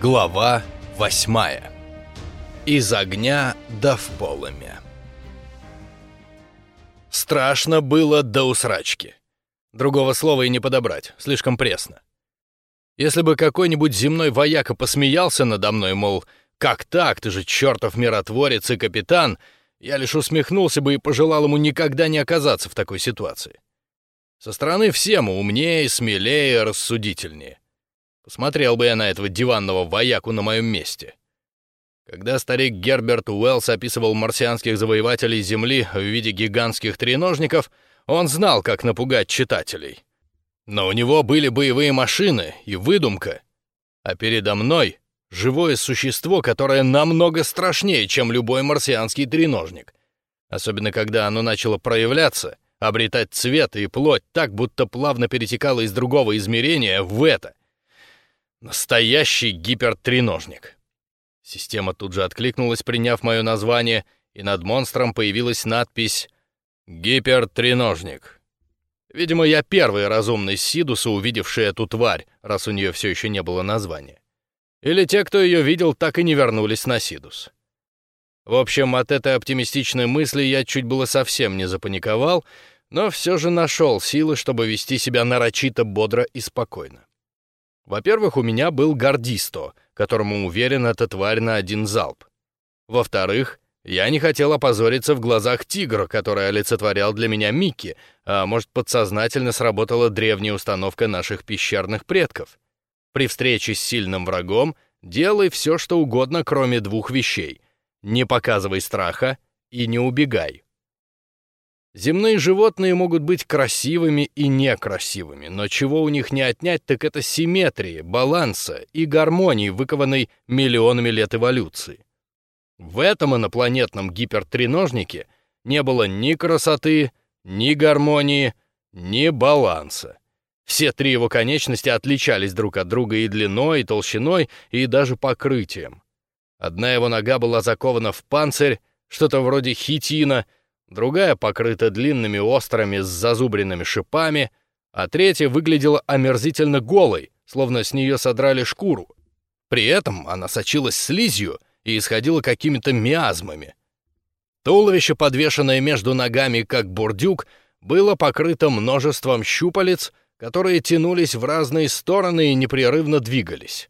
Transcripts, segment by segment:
Глава восьмая. Из огня до в полымя. Страшно было до усрачки. Другого слова и не подобрать, слишком пресно. Если бы какой-нибудь земной вояка посмеялся надо мной, мол, «Как так? Ты же чертов миротворец и капитан!» Я лишь усмехнулся бы и пожелал ему никогда не оказаться в такой ситуации. Со стороны все умнее, смелее, рассудительнее. Посмотрел бы я на этого диванного вояку на моем месте. Когда старик Герберт Уэллс описывал марсианских завоевателей Земли в виде гигантских треножников, он знал, как напугать читателей. Но у него были боевые машины и выдумка. А передо мной — живое существо, которое намного страшнее, чем любой марсианский треножник. Особенно когда оно начало проявляться, обретать цвет и плоть так, будто плавно перетекало из другого измерения в это. Настоящий гипертреножник. Система тут же откликнулась, приняв мое название, и над монстром появилась надпись «Гипертреножник». Видимо, я первый разумный Сидуса, увидевший эту тварь, раз у нее все еще не было названия. Или те, кто ее видел, так и не вернулись на Сидус. В общем, от этой оптимистичной мысли я чуть было совсем не запаниковал, но все же нашел силы, чтобы вести себя нарочито бодро и спокойно. Во-первых, у меня был гардисто, которому уверен эта тварь на один залп. Во-вторых, я не хотел опозориться в глазах тигра, который олицетворял для меня Микки, а может, подсознательно сработала древняя установка наших пещерных предков. При встрече с сильным врагом делай все, что угодно, кроме двух вещей. Не показывай страха и не убегай. Земные животные могут быть красивыми и некрасивыми, но чего у них не отнять, так это симметрии, баланса и гармонии, выкованной миллионами лет эволюции. В этом инопланетном гипертреножнике не было ни красоты, ни гармонии, ни баланса. Все три его конечности отличались друг от друга и длиной, и толщиной, и даже покрытием. Одна его нога была закована в панцирь, что-то вроде хитина — другая покрыта длинными острыми с зазубренными шипами, а третья выглядела омерзительно голой, словно с нее содрали шкуру. При этом она сочилась слизью и исходила какими-то миазмами. Туловище, подвешенное между ногами, как бурдюк, было покрыто множеством щупалец, которые тянулись в разные стороны и непрерывно двигались.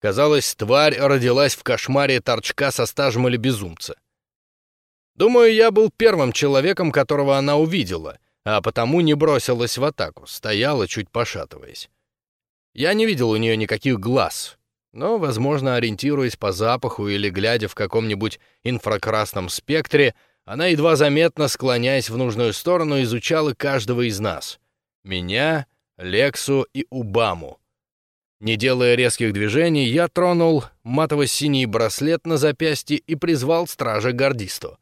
Казалось, тварь родилась в кошмаре торчка со стажем или безумца. Думаю, я был первым человеком, которого она увидела, а потому не бросилась в атаку, стояла, чуть пошатываясь. Я не видел у нее никаких глаз, но, возможно, ориентируясь по запаху или глядя в каком-нибудь инфракрасном спектре, она едва заметно, склоняясь в нужную сторону, изучала каждого из нас. Меня, Лексу и Убаму. Не делая резких движений, я тронул матово-синий браслет на запястье и призвал стража Гордисту.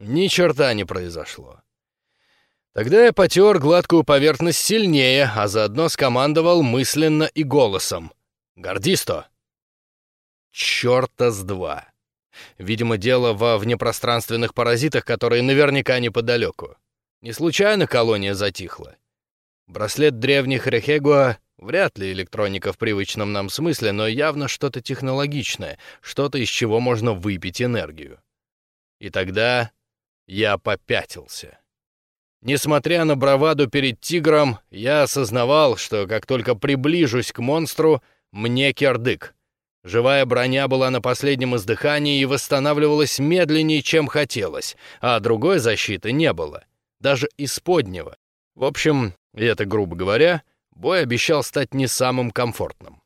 Ни черта не произошло. Тогда я потер гладкую поверхность сильнее, а заодно скомандовал мысленно и голосом. «Гордисто!» Черта с два. Видимо, дело во внепространственных паразитах, которые наверняка неподалеку. Не случайно колония затихла. Браслет древних Рехегуа вряд ли электроника в привычном нам смысле, но явно что-то технологичное, что-то, из чего можно выпить энергию. И тогда я попятился. Несмотря на браваду перед тигром, я осознавал, что как только приближусь к монстру, мне кирдык. Живая броня была на последнем издыхании и восстанавливалась медленнее, чем хотелось, а другой защиты не было, даже исподнего. В общем, это грубо говоря, бой обещал стать не самым комфортным.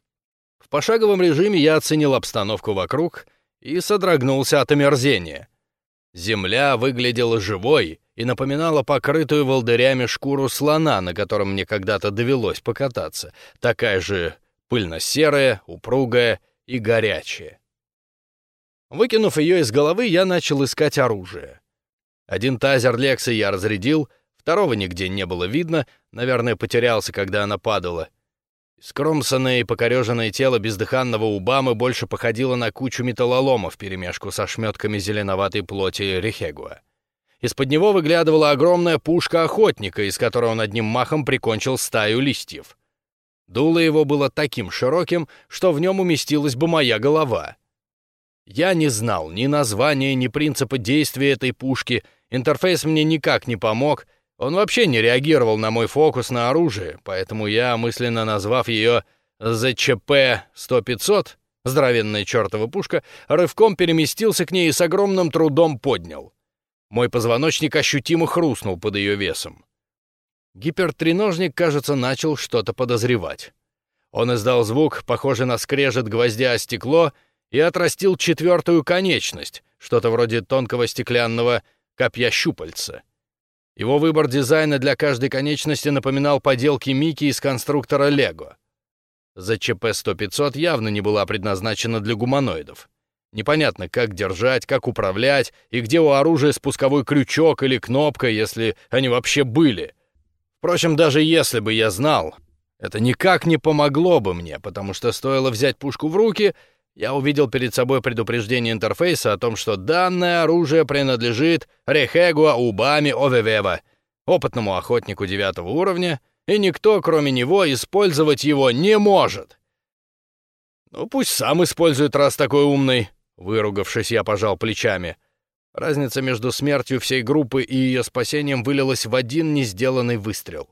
В пошаговом режиме я оценил обстановку вокруг и содрогнулся от омерзения — Земля выглядела живой и напоминала покрытую волдырями шкуру слона, на котором мне когда-то довелось покататься, такая же пыльно-серая, упругая и горячая. Выкинув ее из головы, я начал искать оружие. Один тазер Лекса я разрядил, второго нигде не было видно, наверное, потерялся, когда она падала. Скромсанное и покореженное тело бездыханного Убамы больше походило на кучу металлолома вперемешку со шметками зеленоватой плоти Рехегуа. Из-под него выглядывала огромная пушка охотника, из которой он одним махом прикончил стаю листьев. Дуло его было таким широким, что в нем уместилась бы моя голова. Я не знал ни названия, ни принципа действия этой пушки, интерфейс мне никак не помог, он вообще не реагировал на мой фокус на оружие, поэтому я, мысленно назвав ее ЗЧП-100-500, здоровенная чертова пушка, рывком переместился к ней и с огромным трудом поднял. Мой позвоночник ощутимо хрустнул под ее весом. Гипертреножник, кажется, начал что-то подозревать. Он издал звук, похожий на скрежет гвоздя о стекло, и отрастил четвертую конечность, что-то вроде тонкого стеклянного копья-щупальца. Его выбор дизайна для каждой конечности напоминал поделки Мики из конструктора Лего. ЗЧП-100-500 явно не была предназначена для гуманоидов. Непонятно, как держать, как управлять, и где у оружия спусковой крючок или кнопка, если они вообще были. Впрочем, даже если бы я знал, это никак не помогло бы мне, потому что стоило взять пушку в руки, я увидел перед собой предупреждение интерфейса о том, что данное оружие принадлежит Рехегуа Убами Овевева, опытному охотнику девятого уровня, и никто, кроме него, использовать его не может. Ну, пусть сам использует, раз такой умный. Выругавшись, я пожал плечами. Разница между смертью всей группы и ее спасением вылилась в один не сделанный выстрел.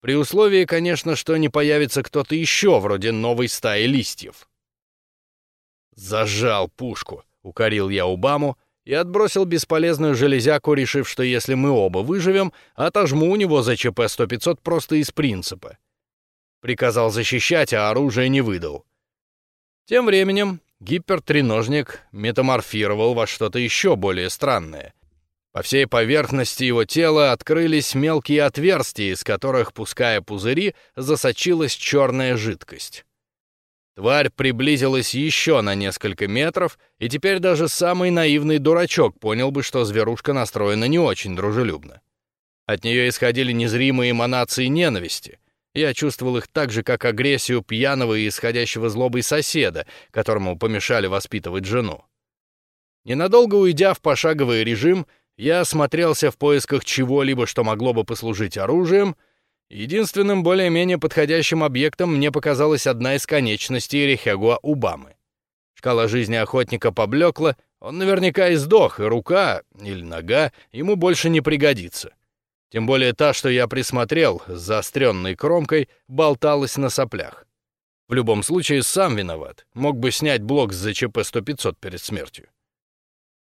При условии, конечно, что не появится кто-то еще, вроде новой стаи листьев. «Зажал пушку», — укорил я Убаму и отбросил бесполезную железяку, решив, что если мы оба выживем, отожму у него за ЧП 100-500 просто из принципа. Приказал защищать, а оружие не выдал. Тем временем гипертреножник метаморфировал во что-то еще более странное. По всей поверхности его тела открылись мелкие отверстия, из которых, пуская пузыри, засочилась черная жидкость. Тварь приблизилась еще на несколько метров, и теперь даже самый наивный дурачок понял бы, что зверушка настроена не очень дружелюбно. От нее исходили незримые эманации ненависти — я чувствовал их так же, как агрессию пьяного и исходящего злобой соседа, которому помешали воспитывать жену. Ненадолго уйдя в пошаговый режим, я осмотрелся в поисках чего-либо, что могло бы послужить оружием. Единственным более-менее подходящим объектом мне показалась одна из конечностей Рехегуа Убамы. Шкала жизни охотника поблекла, он наверняка и сдох, и рука или нога ему больше не пригодится. Тем более та, что я присмотрел, с заостренной кромкой, болталась на соплях. В любом случае, сам виноват. Мог бы снять блок с ЗЧП 100-500 перед смертью.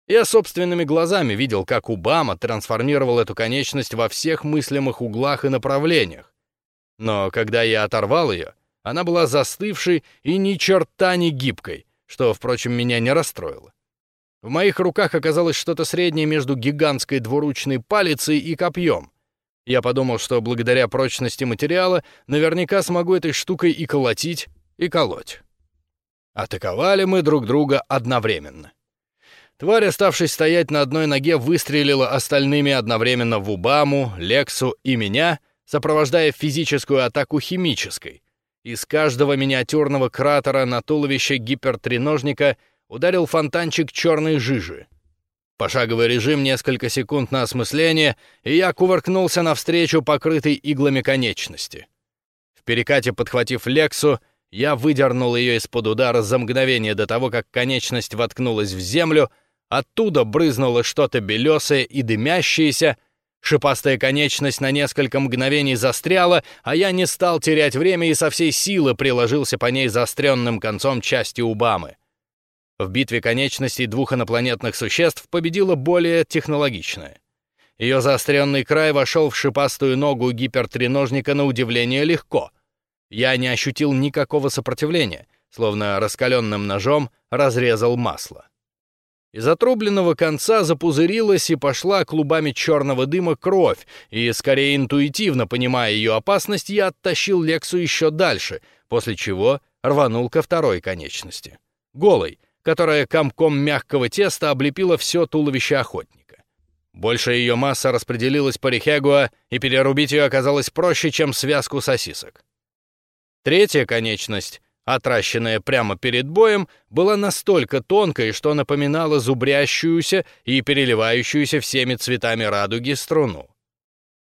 Я собственными глазами видел, как Убама трансформировал эту конечность во всех мыслимых углах и направлениях. Но когда я оторвал ее, она была застывшей и ни черта не гибкой, что, впрочем, меня не расстроило. В моих руках оказалось что-то среднее между гигантской двуручной палицей и копьем. Я подумал, что благодаря прочности материала наверняка смогу этой штукой и колотить, и колоть. Атаковали мы друг друга одновременно. Тварь, оставшись стоять на одной ноге, выстрелила остальными одновременно в Убаму, Лексу и меня, сопровождая физическую атаку химической. Из каждого миниатюрного кратера на туловище гипертреножника ударил фонтанчик черной жижи. Пошаговый режим, несколько секунд на осмысление, и я кувыркнулся навстречу покрытой иглами конечности. В перекате, подхватив Лексу, я выдернул ее из-под удара за мгновение до того, как конечность воткнулась в землю, оттуда брызнуло что-то белесое и дымящееся, шипастая конечность на несколько мгновений застряла, а я не стал терять время и со всей силы приложился по ней заостренным концом части Убамы. В битве конечностей двух инопланетных существ победила более технологичная. Ее заостренный край вошел в шипастую ногу гипертреножника на удивление легко. Я не ощутил никакого сопротивления, словно раскаленным ножом разрезал масло. Из отрубленного конца запузырилась и пошла клубами черного дыма кровь, и, скорее интуитивно понимая ее опасность, я оттащил Лексу еще дальше, после чего рванул ко второй конечности. Голый, которая комком мягкого теста облепила все туловище охотника. Большая ее масса распределилась по Рихегуа, и перерубить ее оказалось проще, чем связку сосисок. Третья конечность, отращенная прямо перед боем, была настолько тонкой, что напоминала зубрящуюся и переливающуюся всеми цветами радуги струну.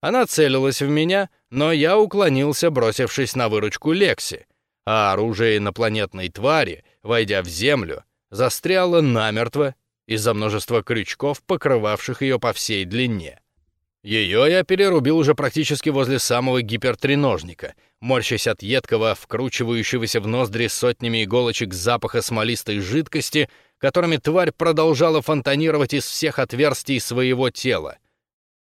Она целилась в меня, но я уклонился, бросившись на выручку Лекси, а оружие инопланетной твари, войдя в землю, застряло намертво из-за множества крючков, покрывавших ее по всей длине. Ее я перерубил уже практически возле самого гипертреножника, морщась от едкого, вкручивающегося в ноздри сотнями иголочек запаха смолистой жидкости, которыми тварь продолжала фонтанировать из всех отверстий своего тела.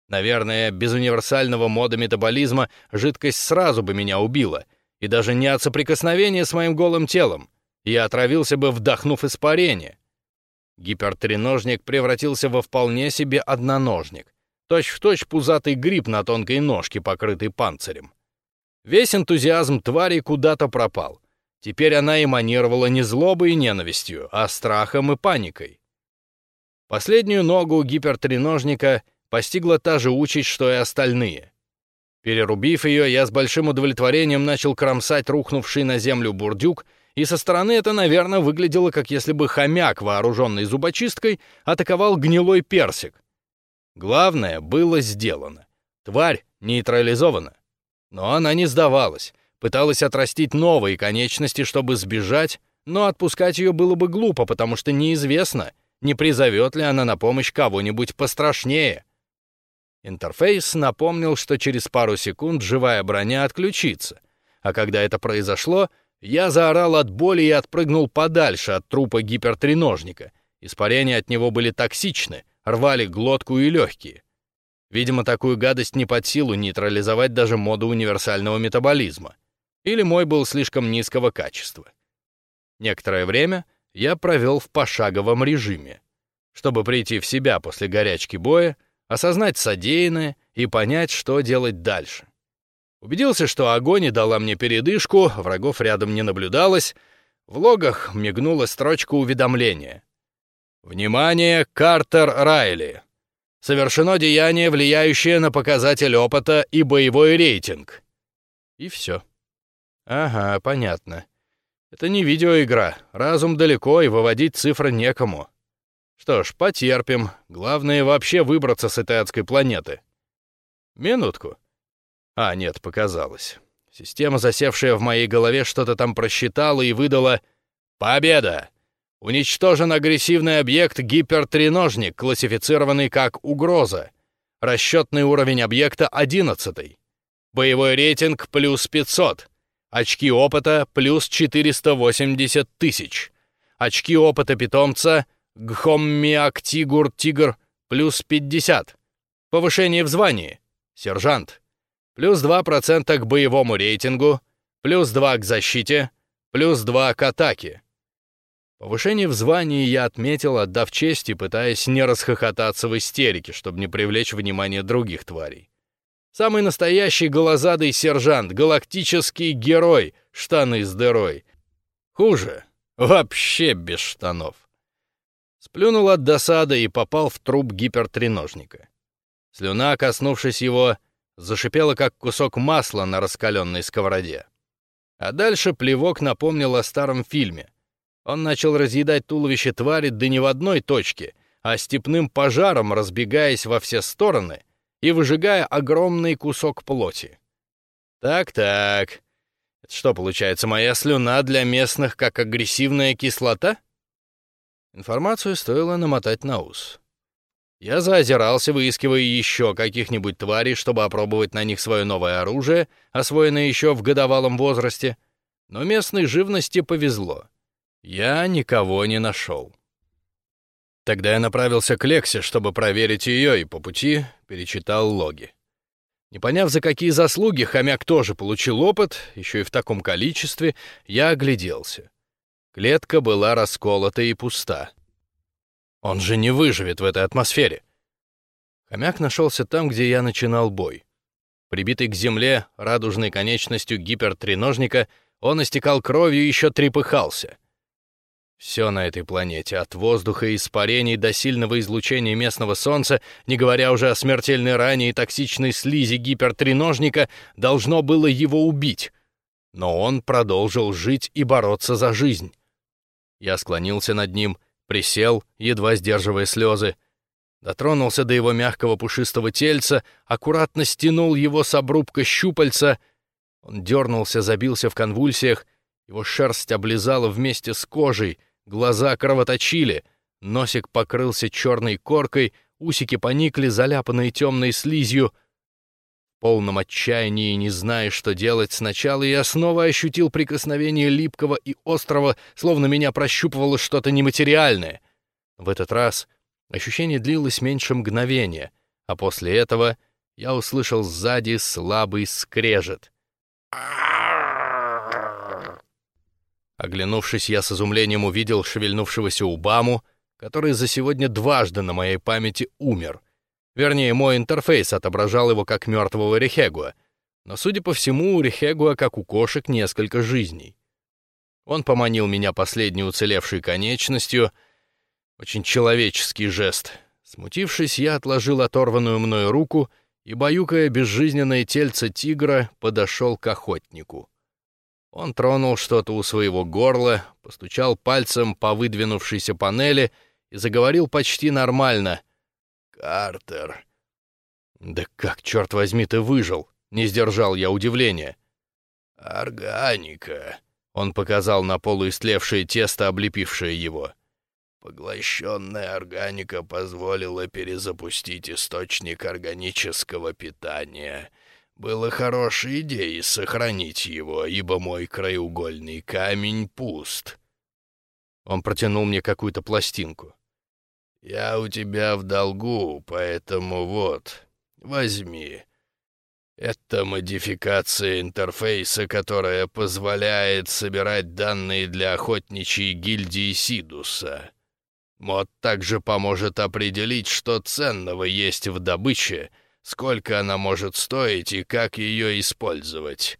Наверное, без универсального мода метаболизма жидкость сразу бы меня убила, и даже не от соприкосновения с моим голым телом. Я отравился бы, вдохнув испарение. Гипертреножник превратился во вполне себе одноножник. Точь-в-точь точь пузатый гриб на тонкой ножке, покрытый панцирем. Весь энтузиазм твари куда-то пропал. Теперь она эманировала не злобой и ненавистью, а страхом и паникой. Последнюю ногу гипертреножника постигла та же участь, что и остальные. Перерубив ее, я с большим удовлетворением начал кромсать рухнувший на землю бурдюк, и со стороны это, наверное, выглядело, как если бы хомяк, вооруженный зубочисткой, атаковал гнилой персик. Главное было сделано. Тварь нейтрализована. Но она не сдавалась, пыталась отрастить новые конечности, чтобы сбежать, но отпускать ее было бы глупо, потому что неизвестно, не призовет ли она на помощь кого-нибудь пострашнее. Интерфейс напомнил, что через пару секунд живая броня отключится, а когда это произошло, я заорал от боли и отпрыгнул подальше от трупа гипертреножника. Испарения от него были токсичны — рвали глотку и легкие. Видимо, такую гадость не под силу нейтрализовать даже моду универсального метаболизма. Или мой был слишком низкого качества. Некоторое время я провел в пошаговом режиме, чтобы прийти в себя после горячки боя, осознать содеянное и понять, что делать дальше. Убедился, что огонь дала мне передышку, врагов рядом не наблюдалось, в логах мигнула строчка уведомления. Внимание, Картер Райли. Совершено деяние, влияющее на показатель опыта и боевой рейтинг. И все. Ага, понятно. Это не видеоигра. Разум далеко, и выводить цифры некому. Что ж, потерпим. Главное вообще выбраться с этой адской планеты. Минутку. А, нет, показалось. Система, засевшая в моей голове, что-то там просчитала и выдала «Победа!» Уничтожен агрессивный объект гипертреножник, классифицированный как угроза. Расчетный уровень объекта 11. Боевой рейтинг плюс 500. Очки опыта плюс 480 тысяч. Очки опыта питомца Гхоммиактигур Тигр плюс 50. Повышение в звании. Сержант. Плюс 2% к боевому рейтингу. Плюс 2 к защите. Плюс 2 к атаке. Повышение в звании я отметил, отдав честь и пытаясь не расхохотаться в истерике, чтобы не привлечь внимание других тварей. Самый настоящий голозадый сержант, галактический герой, штаны с дырой. Хуже, вообще без штанов. Сплюнул от досады и попал в труп гипертреножника. Слюна, коснувшись его, зашипела, как кусок масла на раскаленной сковороде. А дальше плевок напомнил о старом фильме, он начал разъедать туловище твари да не в одной точке, а степным пожаром разбегаясь во все стороны и выжигая огромный кусок плоти. Так-так. Это что, получается, моя слюна для местных как агрессивная кислота? Информацию стоило намотать на ус. Я заозирался, выискивая еще каких-нибудь тварей, чтобы опробовать на них свое новое оружие, освоенное еще в годовалом возрасте, но местной живности повезло. Я никого не нашел. Тогда я направился к Лексе, чтобы проверить ее, и по пути перечитал логи. Не поняв, за какие заслуги хомяк тоже получил опыт, еще и в таком количестве, я огляделся. Клетка была расколота и пуста. Он же не выживет в этой атмосфере. Хомяк нашелся там, где я начинал бой. Прибитый к земле радужной конечностью гипертреножника, он истекал кровью и еще трепыхался — все на этой планете, от воздуха и испарений до сильного излучения местного солнца, не говоря уже о смертельной ране и токсичной слизи гипертреножника, должно было его убить. Но он продолжил жить и бороться за жизнь. Я склонился над ним, присел, едва сдерживая слезы. дотронулся до его мягкого пушистого тельца, аккуратно стянул его с обрубка щупальца. Он дернулся, забился в конвульсиях, его шерсть облизала вместе с кожей, глаза кровоточили, носик покрылся черной коркой, усики поникли, заляпанные темной слизью. В полном отчаянии, не зная, что делать, сначала я снова ощутил прикосновение липкого и острого, словно меня прощупывало что-то нематериальное. В этот раз ощущение длилось меньше мгновения, а после этого я услышал сзади слабый скрежет. Оглянувшись, я с изумлением увидел шевельнувшегося Убаму, который за сегодня дважды на моей памяти умер. Вернее, мой интерфейс отображал его как мертвого Рехегуа, но, судя по всему, у Рехегуа, как у кошек, несколько жизней. Он поманил меня последней уцелевшей конечностью. Очень человеческий жест. Смутившись, я отложил оторванную мною руку и, баюкая безжизненное тельце тигра, подошел к охотнику. Он тронул что-то у своего горла, постучал пальцем по выдвинувшейся панели и заговорил почти нормально. «Картер». «Да как, черт возьми, ты выжил?» — не сдержал я удивления. «Органика», — он показал на полуистлевшее тесто, облепившее его. Поглощенная органика позволила перезапустить источник органического питания — было хорошей идеей сохранить его, ибо мой краеугольный камень пуст. Он протянул мне какую-то пластинку. «Я у тебя в долгу, поэтому вот, возьми. Это модификация интерфейса, которая позволяет собирать данные для охотничьей гильдии Сидуса. Мод также поможет определить, что ценного есть в добыче — сколько она может стоить и как ее использовать.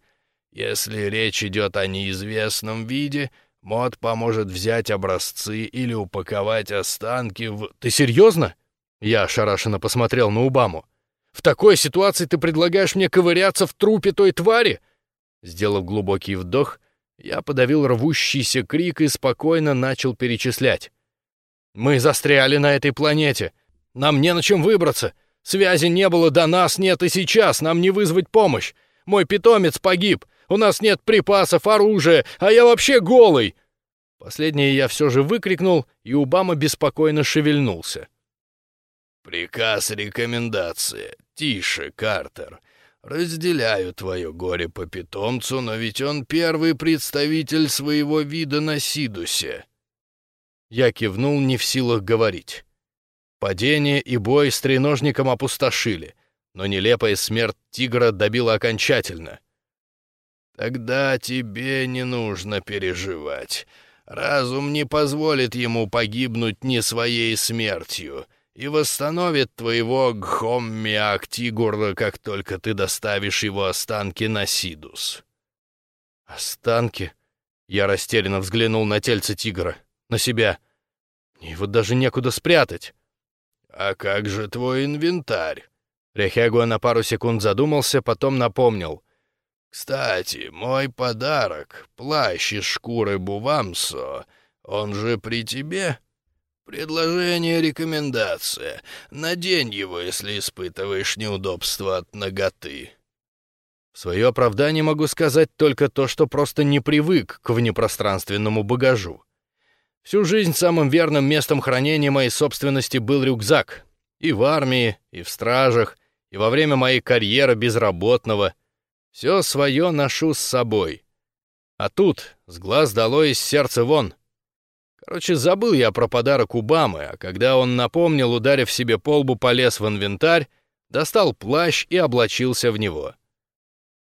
Если речь идет о неизвестном виде, мод поможет взять образцы или упаковать останки в... Ты серьезно? Я ошарашенно посмотрел на Убаму. В такой ситуации ты предлагаешь мне ковыряться в трупе той твари? Сделав глубокий вдох, я подавил рвущийся крик и спокойно начал перечислять. Мы застряли на этой планете. Нам не на чем выбраться. Связи не было до нас, нет и сейчас, нам не вызвать помощь. Мой питомец погиб, у нас нет припасов, оружия, а я вообще голый!» Последнее я все же выкрикнул, и Убама беспокойно шевельнулся. «Приказ рекомендация. Тише, Картер. Разделяю твое горе по питомцу, но ведь он первый представитель своего вида на Сидусе». Я кивнул, не в силах говорить. Падение и бой с треножником опустошили, но нелепая смерть тигра добила окончательно. «Тогда тебе не нужно переживать. Разум не позволит ему погибнуть не своей смертью» и восстановит твоего Гхоммиактигура, как только ты доставишь его останки на Сидус». «Останки?» Я растерянно взглянул на тельце тигра, на себя. Его даже некуда спрятать. «А как же твой инвентарь?» Рехегуа на пару секунд задумался, потом напомнил. «Кстати, мой подарок, плащ из шкуры Бувамсо, он же при тебе?» «Предложение, рекомендация. Надень его, если испытываешь неудобства от ноготы». В свое оправдание могу сказать только то, что просто не привык к внепространственному багажу. Всю жизнь самым верным местом хранения моей собственности был рюкзак. И в армии, и в стражах, и во время моей карьеры безработного. Все свое ношу с собой. А тут с глаз долой из сердца вон. Короче, забыл я про подарок Убамы, а когда он напомнил, ударив себе по лбу, полез в инвентарь, достал плащ и облачился в него.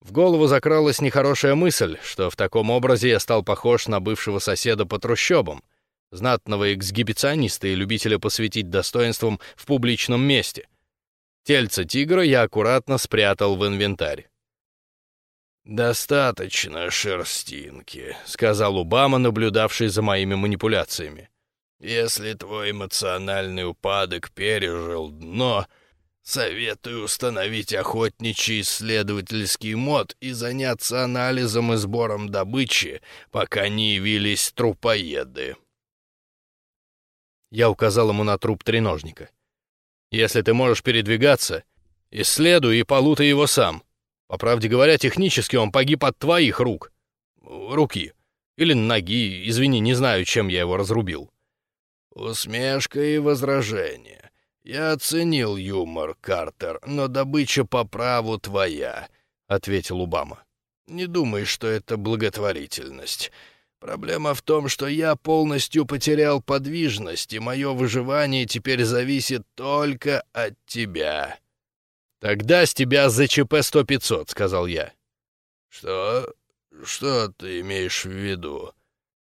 В голову закралась нехорошая мысль, что в таком образе я стал похож на бывшего соседа по трущобам — знатного эксгибициониста и любителя посвятить достоинствам в публичном месте. Тельце тигра я аккуратно спрятал в инвентарь. «Достаточно шерстинки», — сказал Убама, наблюдавший за моими манипуляциями. «Если твой эмоциональный упадок пережил дно, советую установить охотничий исследовательский мод и заняться анализом и сбором добычи, пока не явились трупоеды». Я указал ему на труп треножника. Если ты можешь передвигаться, исследуй и полутай его сам. По правде говоря, технически он погиб от твоих рук. Руки. Или ноги, извини, не знаю, чем я его разрубил». Усмешка и возражение. Я оценил юмор, Картер, но добыча по праву твоя, — ответил Убама. Не думай, что это благотворительность. Проблема в том, что я полностью потерял подвижность, и мое выживание теперь зависит только от тебя. «Тогда с тебя ЗЧП сто пятьсот», — сказал я. «Что? Что ты имеешь в виду?»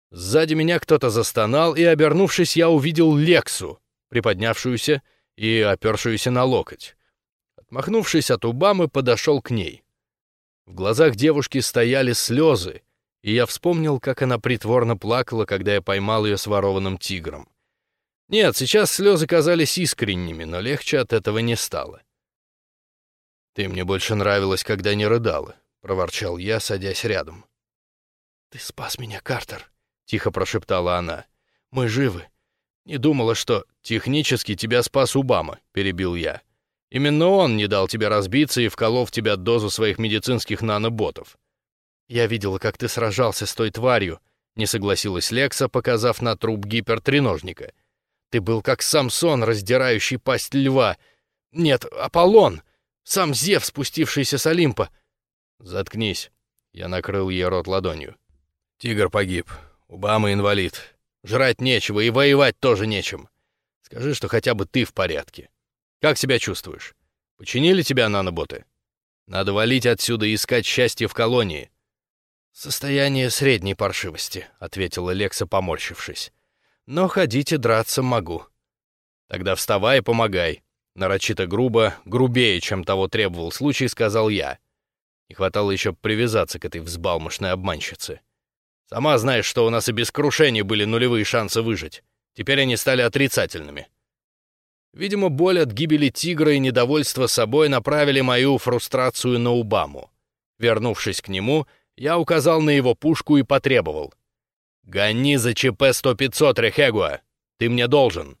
Сзади меня кто-то застонал, и, обернувшись, я увидел Лексу, приподнявшуюся и опершуюся на локоть. Отмахнувшись от Убамы, подошел к ней. В глазах девушки стояли слезы, и я вспомнил, как она притворно плакала, когда я поймал ее с ворованным тигром. Нет, сейчас слезы казались искренними, но легче от этого не стало. «Ты мне больше нравилась, когда не рыдала», — проворчал я, садясь рядом. «Ты спас меня, Картер», тихо прошептала она. «Мы живы. Не думала, что технически тебя спас Убама», — перебил я. «Именно он не дал тебе разбиться и вколов тебя дозу своих медицинских наноботов». «Я видела, как ты сражался с той тварью», — не согласилась Лекса, показав на труп гипертреножника. «Ты был как Самсон, раздирающий пасть льва. Нет, Аполлон, сам Зев, спустившийся с Олимпа». «Заткнись», — я накрыл ей рот ладонью. «Тигр погиб. Убама инвалид. Жрать нечего и воевать тоже нечем. Скажи, что хотя бы ты в порядке. Как себя чувствуешь? Починили тебя наноботы? Надо валить отсюда и искать счастье в колонии. «Состояние средней паршивости», — ответила Лекса, поморщившись. «Но ходить и драться могу». «Тогда вставай и помогай», — нарочито грубо, грубее, чем того требовал случай, сказал я. Не хватало еще привязаться к этой взбалмошной обманщице. Сама знаешь, что у нас и без крушения были нулевые шансы выжить. Теперь они стали отрицательными. Видимо, боль от гибели тигра и недовольство собой направили мою фрустрацию на Убаму. Вернувшись к нему, я указал на его пушку и потребовал. «Гони за ЧП-100-500, Рехегуа! Ты мне должен!»